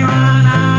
Tijuana.